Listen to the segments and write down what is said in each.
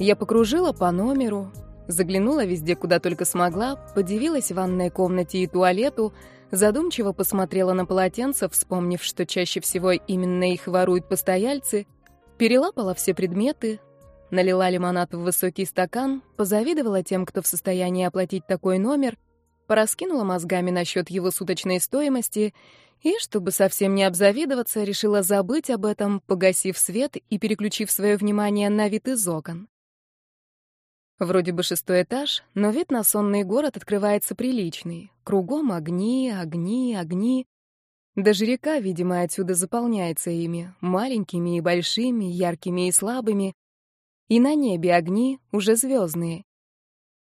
Я покружила по номеру, заглянула везде, куда только смогла, подивилась ванной комнате и туалету, задумчиво посмотрела на полотенца, вспомнив, что чаще всего именно их воруют постояльцы, перелапала все предметы, налила лимонад в высокий стакан, позавидовала тем, кто в состоянии оплатить такой номер, пораскинула мозгами насчет его суточной стоимости и, чтобы совсем не обзавидоваться, решила забыть об этом, погасив свет и переключив свое внимание на вид из окон. Вроде бы шестой этаж, но вид на сонный город открывается приличный. Кругом огни, огни, огни. Даже река, видимо, отсюда заполняется ими, маленькими и большими, яркими и слабыми. И на небе огни, уже звездные.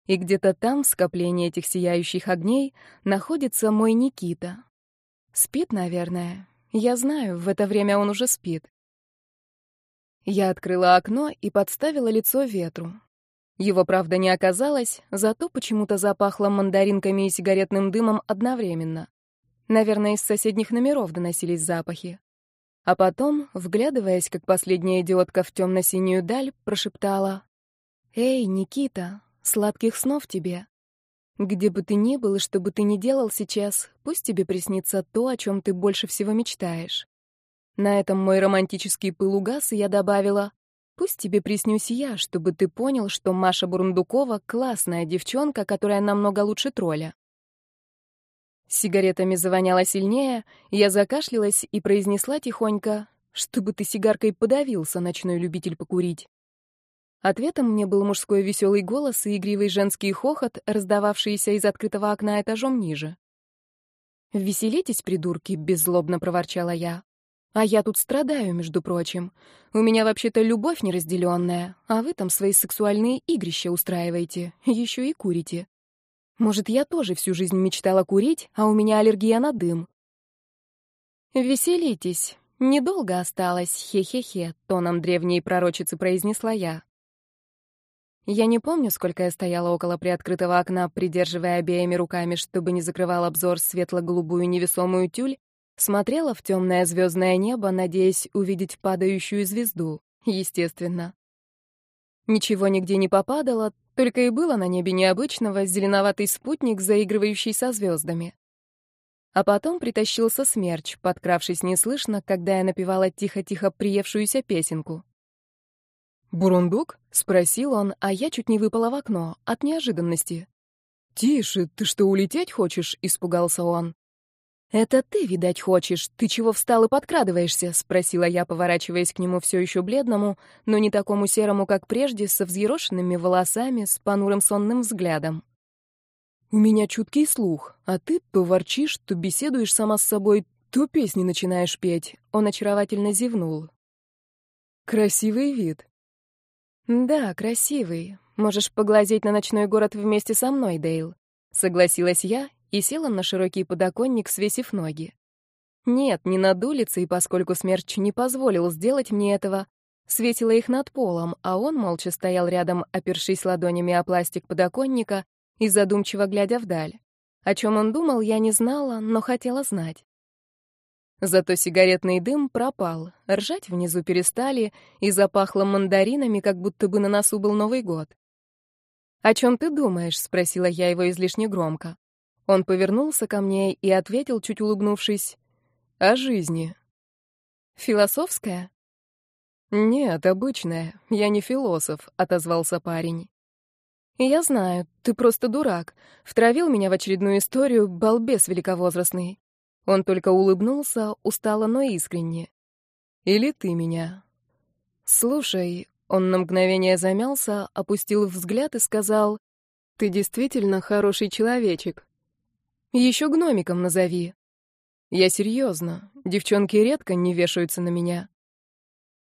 И где-то там, в скоплении этих сияющих огней, находится мой Никита. Спит, наверное. Я знаю, в это время он уже спит. Я открыла окно и подставила лицо ветру. Его, правда, не оказалось, зато почему-то запахло мандаринками и сигаретным дымом одновременно. Наверное, из соседних номеров доносились запахи. А потом, вглядываясь, как последняя идиотка в темно-синюю даль, прошептала «Эй, Никита, сладких снов тебе! Где бы ты ни был и что бы ты ни делал сейчас, пусть тебе приснится то, о чем ты больше всего мечтаешь». На этом мой романтический пыл угас, и я добавила Пусть тебе приснюсь я, чтобы ты понял, что Маша Бурундукова — классная девчонка, которая намного лучше тролля. сигаретами завоняло сильнее, я закашлялась и произнесла тихонько, чтобы ты сигаркой подавился, ночной любитель покурить. Ответом мне был мужской веселый голос и игривый женский хохот, раздававшийся из открытого окна этажом ниже. «Веселитесь, придурки!» — беззлобно проворчала я. А я тут страдаю, между прочим. У меня вообще-то любовь неразделенная, а вы там свои сексуальные игрища устраиваете, еще и курите. Может, я тоже всю жизнь мечтала курить, а у меня аллергия на дым. Веселитесь. Недолго осталось, хе-хе-хе, тоном древней пророчицы произнесла я. Я не помню, сколько я стояла около приоткрытого окна, придерживая обеими руками, чтобы не закрывал обзор светло-голубую невесомую тюль, Смотрела в темное звездное небо, надеясь увидеть падающую звезду, естественно. Ничего нигде не попадало, только и было на небе необычного зеленоватый спутник, заигрывающий со звездами. А потом притащился смерч, подкравшись неслышно, когда я напевала тихо-тихо приевшуюся песенку. «Бурундук?» — спросил он, а я чуть не выпала в окно от неожиданности. «Тише, ты что, улететь хочешь?» — испугался он. «Это ты, видать, хочешь. Ты чего встал и подкрадываешься?» — спросила я, поворачиваясь к нему все еще бледному, но не такому серому, как прежде, со взъерошенными волосами, с понурым сонным взглядом. «У меня чуткий слух, а ты то ворчишь, то беседуешь сама с собой, то песни начинаешь петь». Он очаровательно зевнул. «Красивый вид». «Да, красивый. Можешь поглазеть на ночной город вместе со мной, Дейл». Согласилась я и села на широкий подоконник, свесив ноги. Нет, не над улицей, поскольку смерч не позволил сделать мне этого, светила их над полом, а он молча стоял рядом, опершись ладонями о пластик подоконника и задумчиво глядя вдаль. О чем он думал, я не знала, но хотела знать. Зато сигаретный дым пропал, ржать внизу перестали и запахло мандаринами, как будто бы на носу был Новый год. «О чем ты думаешь?» — спросила я его излишне громко. Он повернулся ко мне и ответил, чуть улыбнувшись, «О жизни». «Философская?» «Нет, обычная. Я не философ», — отозвался парень. «Я знаю, ты просто дурак. Втравил меня в очередную историю, балбес великовозрастный». Он только улыбнулся, устало, но искренне. «Или ты меня?» «Слушай», — он на мгновение замялся, опустил взгляд и сказал, «Ты действительно хороший человечек. Еще гномиком назови. Я серьезно. Девчонки редко не вешаются на меня.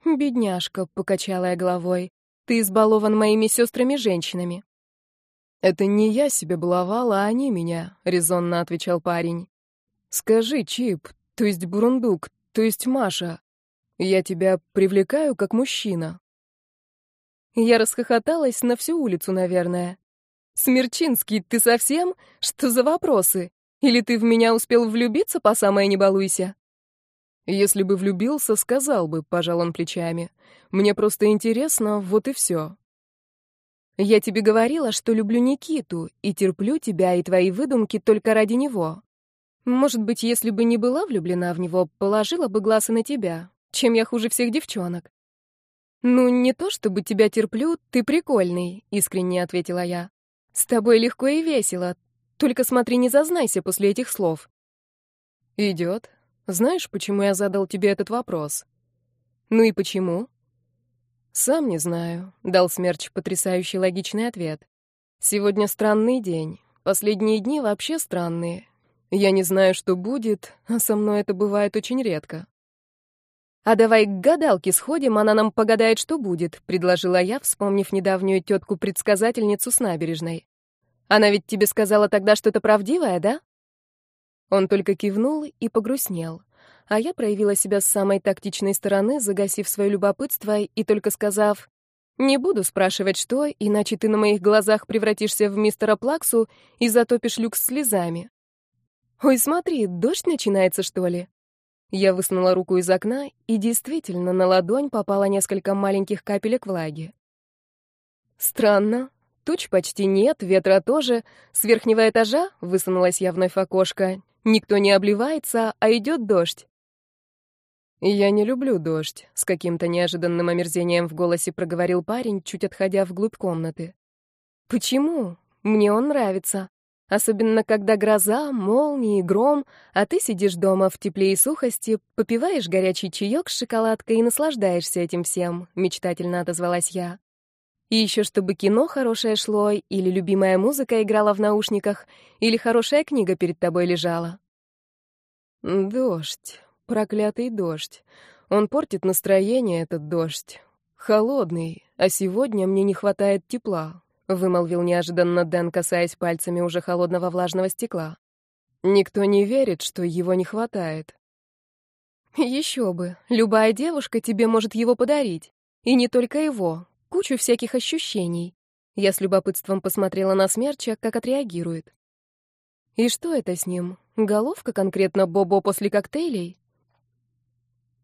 Бедняжка, покачала я головой. Ты избалован моими сестрами-женщинами. Это не я себя баловала, а они меня, резонно отвечал парень. Скажи, Чип, то есть Бурундук, то есть Маша, я тебя привлекаю как мужчина. Я расхохоталась на всю улицу, наверное. Смерчинский, ты совсем? Что за вопросы? Или ты в меня успел влюбиться по самое не балуйся?» «Если бы влюбился, сказал бы», — пожал он плечами. «Мне просто интересно, вот и все». Я тебе говорила, что люблю Никиту и терплю тебя и твои выдумки только ради него. Может быть, если бы не была влюблена в него, положила бы глаз и на тебя, чем я хуже всех девчонок. Ну, не то чтобы тебя терплю, ты прикольный, искренне ответила я. С тобой легко и весело. Только смотри, не зазнайся после этих слов. Идет. Знаешь, почему я задал тебе этот вопрос? Ну и почему? Сам не знаю, дал Смерч потрясающий логичный ответ. Сегодня странный день. Последние дни вообще странные. Я не знаю, что будет, а со мной это бывает очень редко. «А давай к гадалке сходим, она нам погадает, что будет», — предложила я, вспомнив недавнюю тетку-предсказательницу с набережной. «Она ведь тебе сказала тогда что-то правдивое, да?» Он только кивнул и погрустнел а я проявила себя с самой тактичной стороны, загасив свое любопытство и только сказав «Не буду спрашивать, что, иначе ты на моих глазах превратишься в мистера Плаксу и затопишь люк слезами». «Ой, смотри, дождь начинается, что ли?» Я высунула руку из окна, и действительно на ладонь попало несколько маленьких капелек влаги. Странно. Туч почти нет, ветра тоже. С верхнего этажа, высунулась я вновь окошко, никто не обливается, а идет дождь. «Я не люблю дождь», — с каким-то неожиданным омерзением в голосе проговорил парень, чуть отходя вглубь комнаты. «Почему? Мне он нравится. Особенно, когда гроза, молнии, гром, а ты сидишь дома в тепле и сухости, попиваешь горячий чаек с шоколадкой и наслаждаешься этим всем», — мечтательно отозвалась я. И еще чтобы кино хорошее шло, или любимая музыка играла в наушниках, или хорошая книга перед тобой лежала. «Дождь», Проклятый дождь. Он портит настроение, этот дождь. Холодный, а сегодня мне не хватает тепла, вымолвил неожиданно Дэн, касаясь пальцами уже холодного влажного стекла. Никто не верит, что его не хватает. Еще бы. Любая девушка тебе может его подарить. И не только его. Кучу всяких ощущений. Я с любопытством посмотрела на Смерча, как отреагирует. И что это с ним? Головка конкретно Бобо после коктейлей?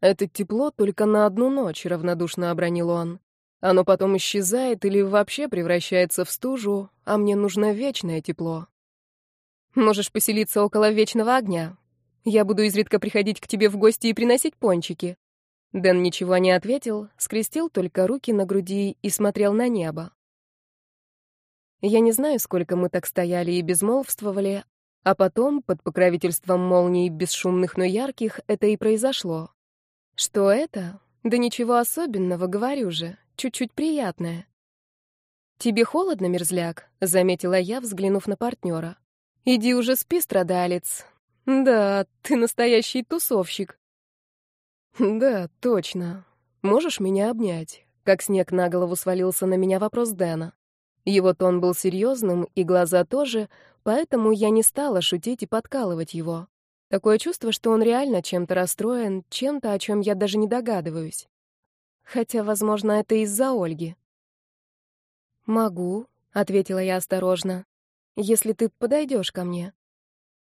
«Это тепло только на одну ночь», — равнодушно обронил он. «Оно потом исчезает или вообще превращается в стужу, а мне нужно вечное тепло». «Можешь поселиться около вечного огня. Я буду изредка приходить к тебе в гости и приносить пончики». Дэн ничего не ответил, скрестил только руки на груди и смотрел на небо. Я не знаю, сколько мы так стояли и безмолвствовали, а потом, под покровительством молний бесшумных, но ярких, это и произошло. Что это? Да ничего особенного, говорю же, чуть-чуть приятное. Тебе холодно, мерзляк, заметила я, взглянув на партнера. Иди уже спи, страдалец. Да, ты настоящий тусовщик. Да, точно. Можешь меня обнять? Как снег на голову свалился на меня вопрос Дэна. Его тон был серьезным, и глаза тоже, поэтому я не стала шутить и подкалывать его. Такое чувство, что он реально чем-то расстроен, чем-то, о чем я даже не догадываюсь. Хотя, возможно, это из-за Ольги. «Могу», — ответила я осторожно, — «если ты подойдешь ко мне».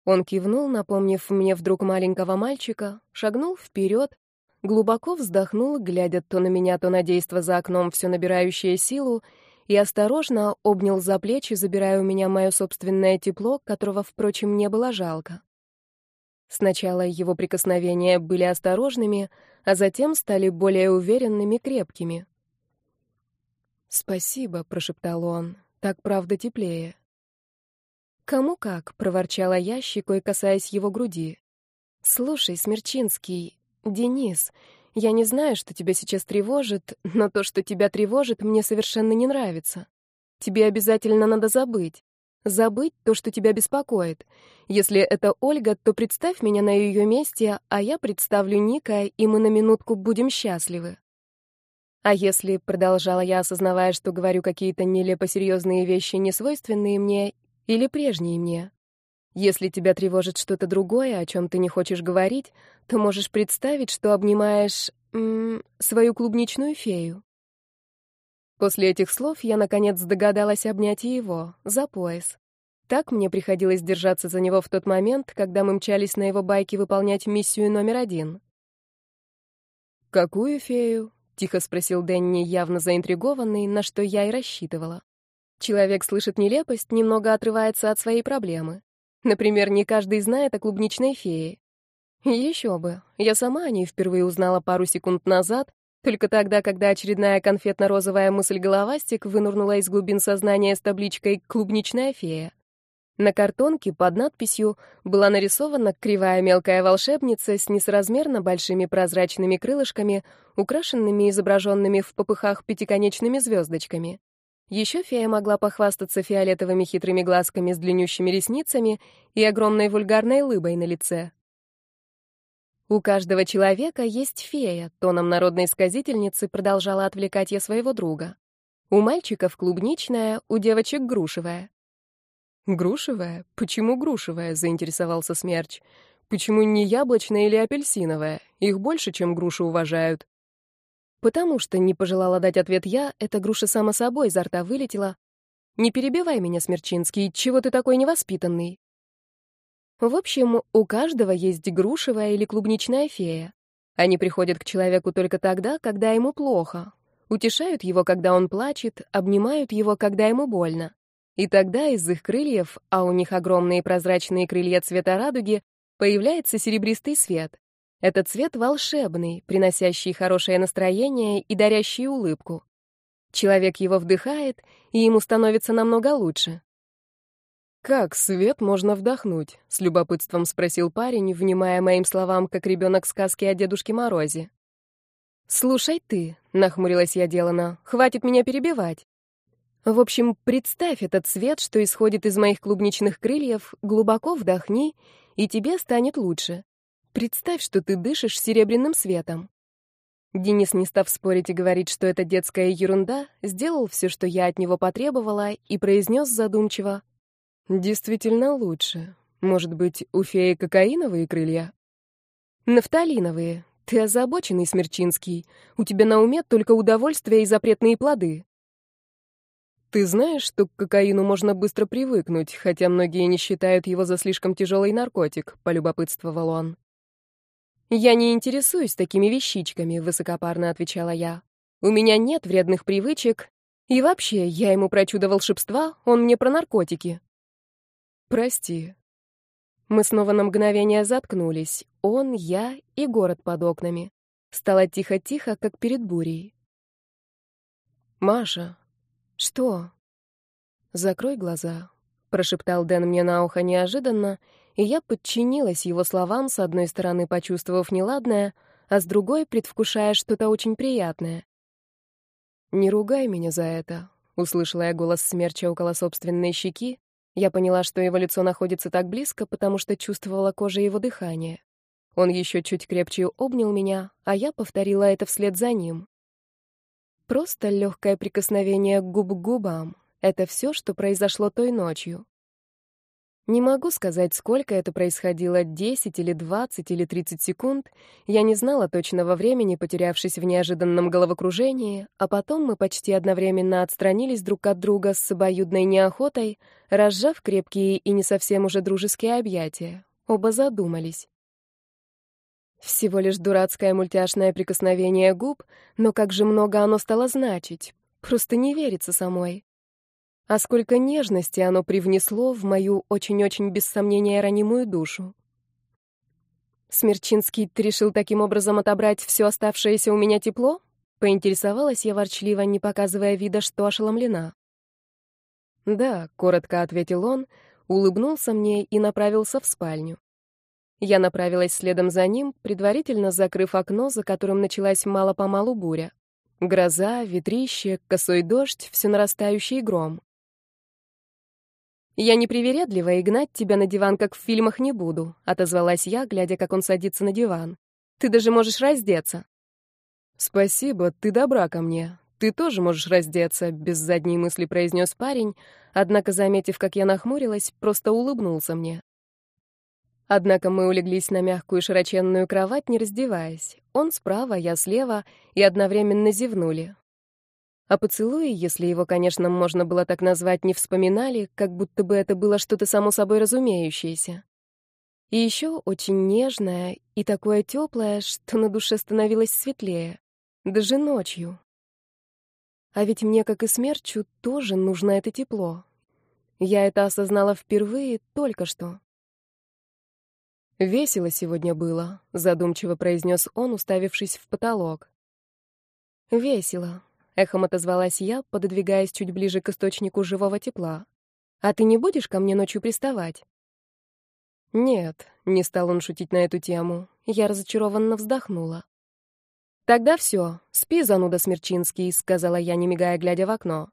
Он кивнул, напомнив мне вдруг маленького мальчика, шагнул вперед, глубоко вздохнул, глядя то на меня, то на действо за окном, все набирающее силу, и осторожно обнял за плечи, забирая у меня мое собственное тепло, которого, впрочем, не было жалко. Сначала его прикосновения были осторожными, а затем стали более уверенными, крепкими. «Спасибо», — прошептал он, — «так правда теплее». «Кому как», — проворчала я, щекой касаясь его груди. «Слушай, Смерчинский, Денис, я не знаю, что тебя сейчас тревожит, но то, что тебя тревожит, мне совершенно не нравится. Тебе обязательно надо забыть. Забыть то, что тебя беспокоит. Если это Ольга, то представь меня на ее месте, а я представлю Ника, и мы на минутку будем счастливы. А если, продолжала я, осознавая, что говорю какие-то нелепо серьезные вещи, несвойственные мне или прежние мне, если тебя тревожит что-то другое, о чем ты не хочешь говорить, то можешь представить, что обнимаешь м -м, свою клубничную фею. После этих слов я, наконец, догадалась обнять и его, за пояс. Так мне приходилось держаться за него в тот момент, когда мы мчались на его байке выполнять миссию номер один. «Какую фею?» — тихо спросил Дэнни, явно заинтригованный, на что я и рассчитывала. Человек слышит нелепость, немного отрывается от своей проблемы. Например, не каждый знает о клубничной фее. Еще бы. Я сама о ней впервые узнала пару секунд назад, только тогда, когда очередная конфетно-розовая мысль-головастик вынурнула из глубин сознания с табличкой «Клубничная фея». На картонке под надписью была нарисована кривая мелкая волшебница с несоразмерно большими прозрачными крылышками, украшенными изображенными в попыхах пятиконечными звездочками. Еще фея могла похвастаться фиолетовыми хитрыми глазками с длиннющими ресницами и огромной вульгарной лыбой на лице. У каждого человека есть фея, тоном народной сказительницы продолжала отвлекать я своего друга. У мальчиков клубничная, у девочек грушевая. «Грушевая? Почему грушевая?» — заинтересовался Смерч. «Почему не яблочная или апельсиновая? Их больше, чем груши уважают». «Потому что не пожелала дать ответ я, эта груша само собой изо рта вылетела. Не перебивай меня, Смерчинский, чего ты такой невоспитанный?» В общем, у каждого есть грушевая или клубничная фея. Они приходят к человеку только тогда, когда ему плохо, утешают его, когда он плачет, обнимают его, когда ему больно. И тогда из их крыльев, а у них огромные прозрачные крылья цвета радуги, появляется серебристый свет. Этот цвет волшебный, приносящий хорошее настроение и дарящий улыбку. Человек его вдыхает, и ему становится намного лучше. «Как свет можно вдохнуть?» — с любопытством спросил парень, внимая моим словам, как ребенок сказки о Дедушке Морозе. «Слушай ты», — нахмурилась я делано, — «хватит меня перебивать. В общем, представь этот свет, что исходит из моих клубничных крыльев, глубоко вдохни, и тебе станет лучше. Представь, что ты дышишь серебряным светом. Денис, не став спорить и говорить, что это детская ерунда, сделал все, что я от него потребовала, и произнес задумчиво. «Действительно лучше. Может быть, у феи кокаиновые крылья?» «Нафталиновые. Ты озабоченный, Смерчинский. У тебя на уме только удовольствие и запретные плоды». Ты знаешь, что к кокаину можно быстро привыкнуть, хотя многие не считают его за слишком тяжелый наркотик, полюбопытствовал он. Я не интересуюсь такими вещичками, высокопарно отвечала я. У меня нет вредных привычек, и вообще, я ему про чудо волшебства, он мне про наркотики. Прости. Мы снова на мгновение заткнулись. Он, я и город под окнами. Стало тихо-тихо, как перед бурей. Маша, «Что?» «Закрой глаза», — прошептал Дэн мне на ухо неожиданно, и я подчинилась его словам, с одной стороны почувствовав неладное, а с другой предвкушая что-то очень приятное. «Не ругай меня за это», — услышала я голос смерча около собственной щеки. Я поняла, что его лицо находится так близко, потому что чувствовала кожей его дыхание. Он еще чуть крепче обнял меня, а я повторила это вслед за ним. Просто легкое прикосновение губ к губам — это все, что произошло той ночью. Не могу сказать, сколько это происходило, 10 или 20 или 30 секунд. Я не знала точного времени, потерявшись в неожиданном головокружении, а потом мы почти одновременно отстранились друг от друга с обоюдной неохотой, разжав крепкие и не совсем уже дружеские объятия. Оба задумались. Всего лишь дурацкое мультяшное прикосновение губ, но как же много оно стало значить. Просто не верится самой. А сколько нежности оно привнесло в мою очень-очень без сомнения ранимую душу. «Смерчинский, решил таким образом отобрать все оставшееся у меня тепло?» Поинтересовалась я ворчливо, не показывая вида, что ошеломлена. «Да», — коротко ответил он, улыбнулся мне и направился в спальню. Я направилась следом за ним, предварительно закрыв окно, за которым началась мало-помалу буря. Гроза, ветрище, косой дождь, все нарастающий гром. «Я не привередлива и гнать тебя на диван, как в фильмах, не буду», — отозвалась я, глядя, как он садится на диван. «Ты даже можешь раздеться». «Спасибо, ты добра ко мне. Ты тоже можешь раздеться», — без задней мысли произнес парень, однако, заметив, как я нахмурилась, просто улыбнулся мне. Однако мы улеглись на мягкую широченную кровать, не раздеваясь. Он справа, я слева, и одновременно зевнули. А поцелуи, если его, конечно, можно было так назвать, не вспоминали, как будто бы это было что-то само собой разумеющееся. И еще очень нежное и такое теплое, что на душе становилось светлее. Даже ночью. А ведь мне, как и смерчу, тоже нужно это тепло. Я это осознала впервые только что. «Весело сегодня было», — задумчиво произнес он, уставившись в потолок. «Весело», — эхом отозвалась я, пододвигаясь чуть ближе к источнику живого тепла. «А ты не будешь ко мне ночью приставать?» «Нет», — не стал он шутить на эту тему. Я разочарованно вздохнула. «Тогда все, спи, зануда Смерчинский», — сказала я, не мигая, глядя в окно.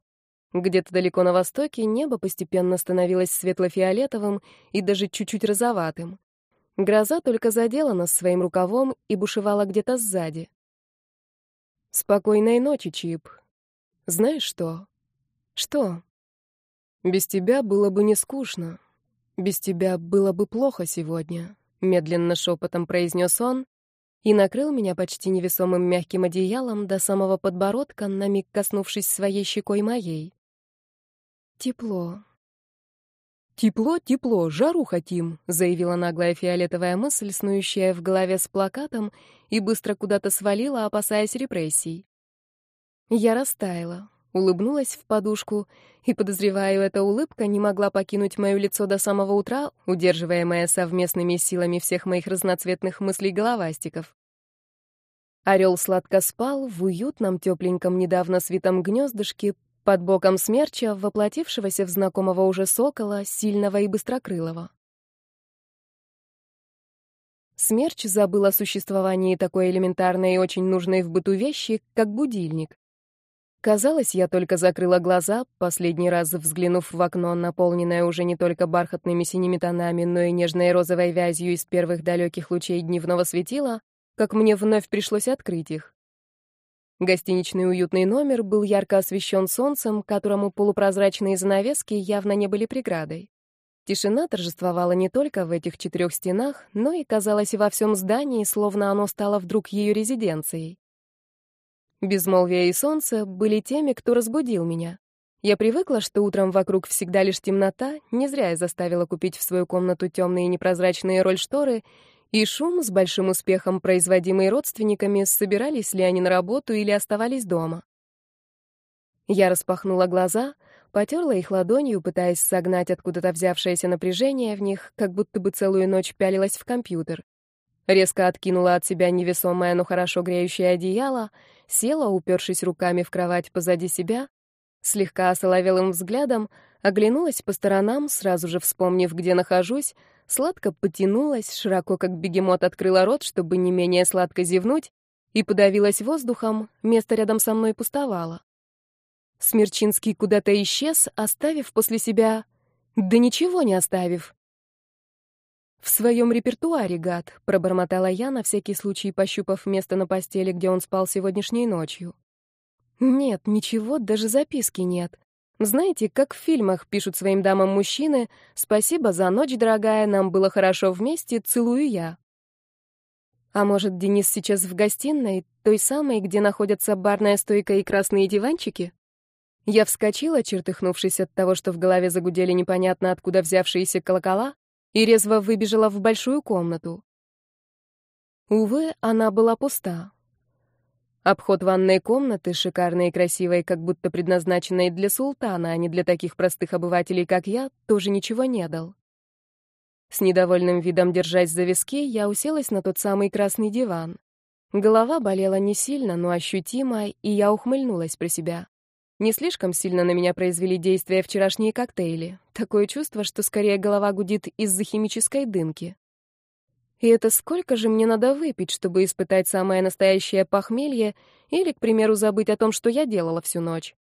Где-то далеко на востоке небо постепенно становилось светло-фиолетовым и даже чуть-чуть розоватым. Гроза только задела нас своим рукавом и бушевала где-то сзади. «Спокойной ночи, Чип. Знаешь что?» «Что?» «Без тебя было бы не скучно. Без тебя было бы плохо сегодня», — медленно шепотом произнес он и накрыл меня почти невесомым мягким одеялом до самого подбородка, на миг коснувшись своей щекой моей. «Тепло», «Тепло, тепло, жару хотим», — заявила наглая фиолетовая мысль, снующая в голове с плакатом, и быстро куда-то свалила, опасаясь репрессий. Я растаяла, улыбнулась в подушку, и, подозреваю, эта улыбка не могла покинуть мое лицо до самого утра, удерживаемая совместными силами всех моих разноцветных мыслей-головастиков. Орел сладко спал в уютном, тепленьком, недавно свитом гнездышке, под боком смерча, воплотившегося в знакомого уже сокола, сильного и быстрокрылого. Смерч забыл о существовании такой элементарной и очень нужной в быту вещи, как будильник. Казалось, я только закрыла глаза, последний раз взглянув в окно, наполненное уже не только бархатными синими тонами, но и нежной розовой вязью из первых далеких лучей дневного светила, как мне вновь пришлось открыть их. Гостиничный уютный номер был ярко освещен солнцем, которому полупрозрачные занавески явно не были преградой. Тишина торжествовала не только в этих четырех стенах, но и казалось во всем здании, словно оно стало вдруг ее резиденцией. Безмолвие и солнце были теми, кто разбудил меня. Я привыкла, что утром вокруг всегда лишь темнота, не зря я заставила купить в свою комнату темные непрозрачные роль-шторы и шум, с большим успехом производимый родственниками, собирались ли они на работу или оставались дома. Я распахнула глаза, потерла их ладонью, пытаясь согнать откуда-то взявшееся напряжение в них, как будто бы целую ночь пялилась в компьютер. Резко откинула от себя невесомое, но хорошо греющее одеяло, села, упершись руками в кровать позади себя, слегка осоловелым взглядом, оглянулась по сторонам, сразу же вспомнив, где нахожусь, сладко потянулась, широко как бегемот открыла рот, чтобы не менее сладко зевнуть, и подавилась воздухом, место рядом со мной пустовало. Смерчинский куда-то исчез, оставив после себя... Да ничего не оставив. «В своем репертуаре, гад», — пробормотала я, на всякий случай пощупав место на постели, где он спал сегодняшней ночью. «Нет, ничего, даже записки нет. Знаете, как в фильмах пишут своим дамам мужчины «Спасибо за ночь, дорогая, нам было хорошо вместе, целую я». А может, Денис сейчас в гостиной, той самой, где находятся барная стойка и красные диванчики? Я вскочила, чертыхнувшись от того, что в голове загудели непонятно откуда взявшиеся колокола, и резво выбежала в большую комнату. Увы, она была пуста. Обход ванной комнаты, шикарной и красивой, как будто предназначенной для султана, а не для таких простых обывателей, как я, тоже ничего не дал. С недовольным видом держась за виски, я уселась на тот самый красный диван. Голова болела не сильно, но ощутимо, и я ухмыльнулась про себя. Не слишком сильно на меня произвели действия вчерашние коктейли. Такое чувство, что скорее голова гудит из-за химической дымки. И это сколько же мне надо выпить, чтобы испытать самое настоящее похмелье или, к примеру, забыть о том, что я делала всю ночь?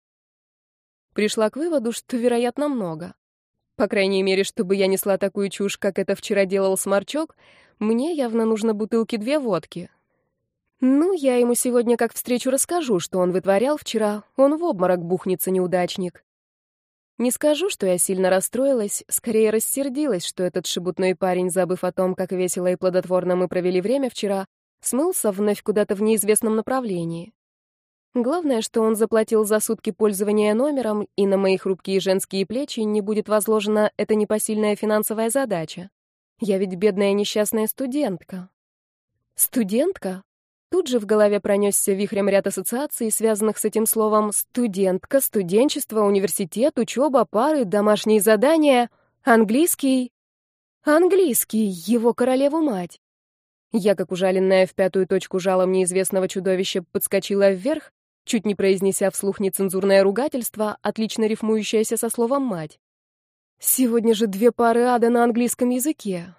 Пришла к выводу, что, вероятно, много. По крайней мере, чтобы я несла такую чушь, как это вчера делал Сморчок, мне явно нужно бутылки две водки. Ну, я ему сегодня как встречу расскажу, что он вытворял вчера. Он в обморок бухнется, неудачник. Не скажу, что я сильно расстроилась, скорее рассердилась, что этот шебутной парень, забыв о том, как весело и плодотворно мы провели время вчера, смылся вновь куда-то в неизвестном направлении. Главное, что он заплатил за сутки пользования номером, и на мои хрупкие женские плечи не будет возложена эта непосильная финансовая задача. Я ведь бедная несчастная студентка. Студентка? Тут же в голове пронесся вихрем ряд ассоциаций, связанных с этим словом «студентка», «студенчество», «университет», «учеба», «пары», «домашние задания», «английский». Английский, его королеву-мать. Я, как ужаленная в пятую точку жалом неизвестного чудовища, подскочила вверх, чуть не произнеся вслух нецензурное ругательство, отлично рифмующееся со словом «мать». Сегодня же две пары ада на английском языке.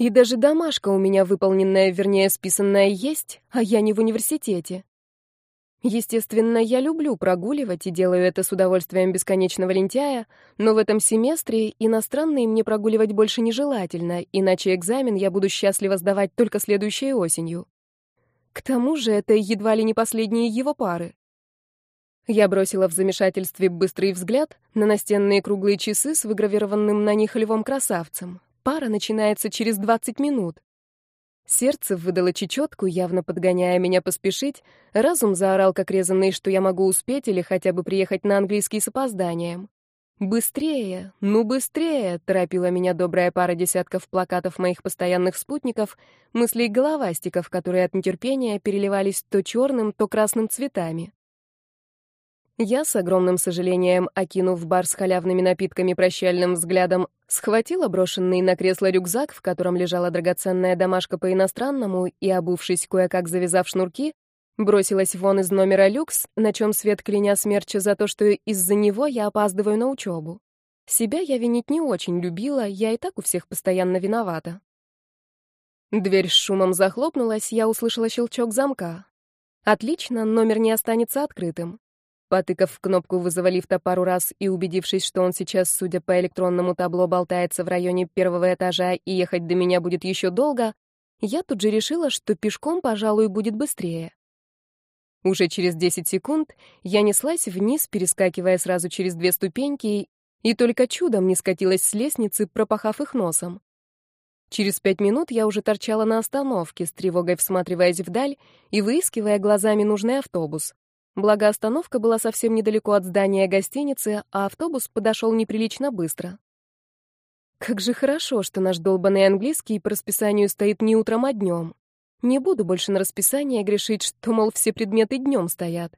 И даже домашка у меня выполненная, вернее, списанная есть, а я не в университете. Естественно, я люблю прогуливать и делаю это с удовольствием бесконечного лентяя, но в этом семестре иностранные мне прогуливать больше нежелательно, иначе экзамен я буду счастливо сдавать только следующей осенью. К тому же это едва ли не последние его пары. Я бросила в замешательстве быстрый взгляд на настенные круглые часы с выгравированным на них львом-красавцем. Пара начинается через 20 минут. Сердце выдало чечетку, явно подгоняя меня поспешить. Разум заорал, как резанный, что я могу успеть или хотя бы приехать на английский с опозданием. «Быстрее! Ну, быстрее!» — торопила меня добрая пара десятков плакатов моих постоянных спутников, мыслей головастиков, которые от нетерпения переливались то черным, то красным цветами. Я, с огромным сожалением, окинув бар с халявными напитками прощальным взглядом, схватила брошенный на кресло рюкзак, в котором лежала драгоценная домашка по-иностранному, и, обувшись кое-как завязав шнурки, бросилась вон из номера люкс, на чем свет кляня смерча за то, что из-за него я опаздываю на учебу. Себя я винить не очень любила, я и так у всех постоянно виновата. Дверь с шумом захлопнулась, я услышала щелчок замка. Отлично, номер не останется открытым. Потыкав в кнопку вызова лифта пару раз и убедившись, что он сейчас, судя по электронному табло, болтается в районе первого этажа и ехать до меня будет еще долго, я тут же решила, что пешком, пожалуй, будет быстрее. Уже через 10 секунд я неслась вниз, перескакивая сразу через две ступеньки, и только чудом не скатилась с лестницы, пропахав их носом. Через пять минут я уже торчала на остановке, с тревогой всматриваясь вдаль и выискивая глазами нужный автобус. Благо, остановка была совсем недалеко от здания гостиницы, а автобус подошел неприлично быстро. Как же хорошо, что наш долбанный английский по расписанию стоит не утром, а днем. Не буду больше на расписание грешить, что, мол, все предметы днем стоят.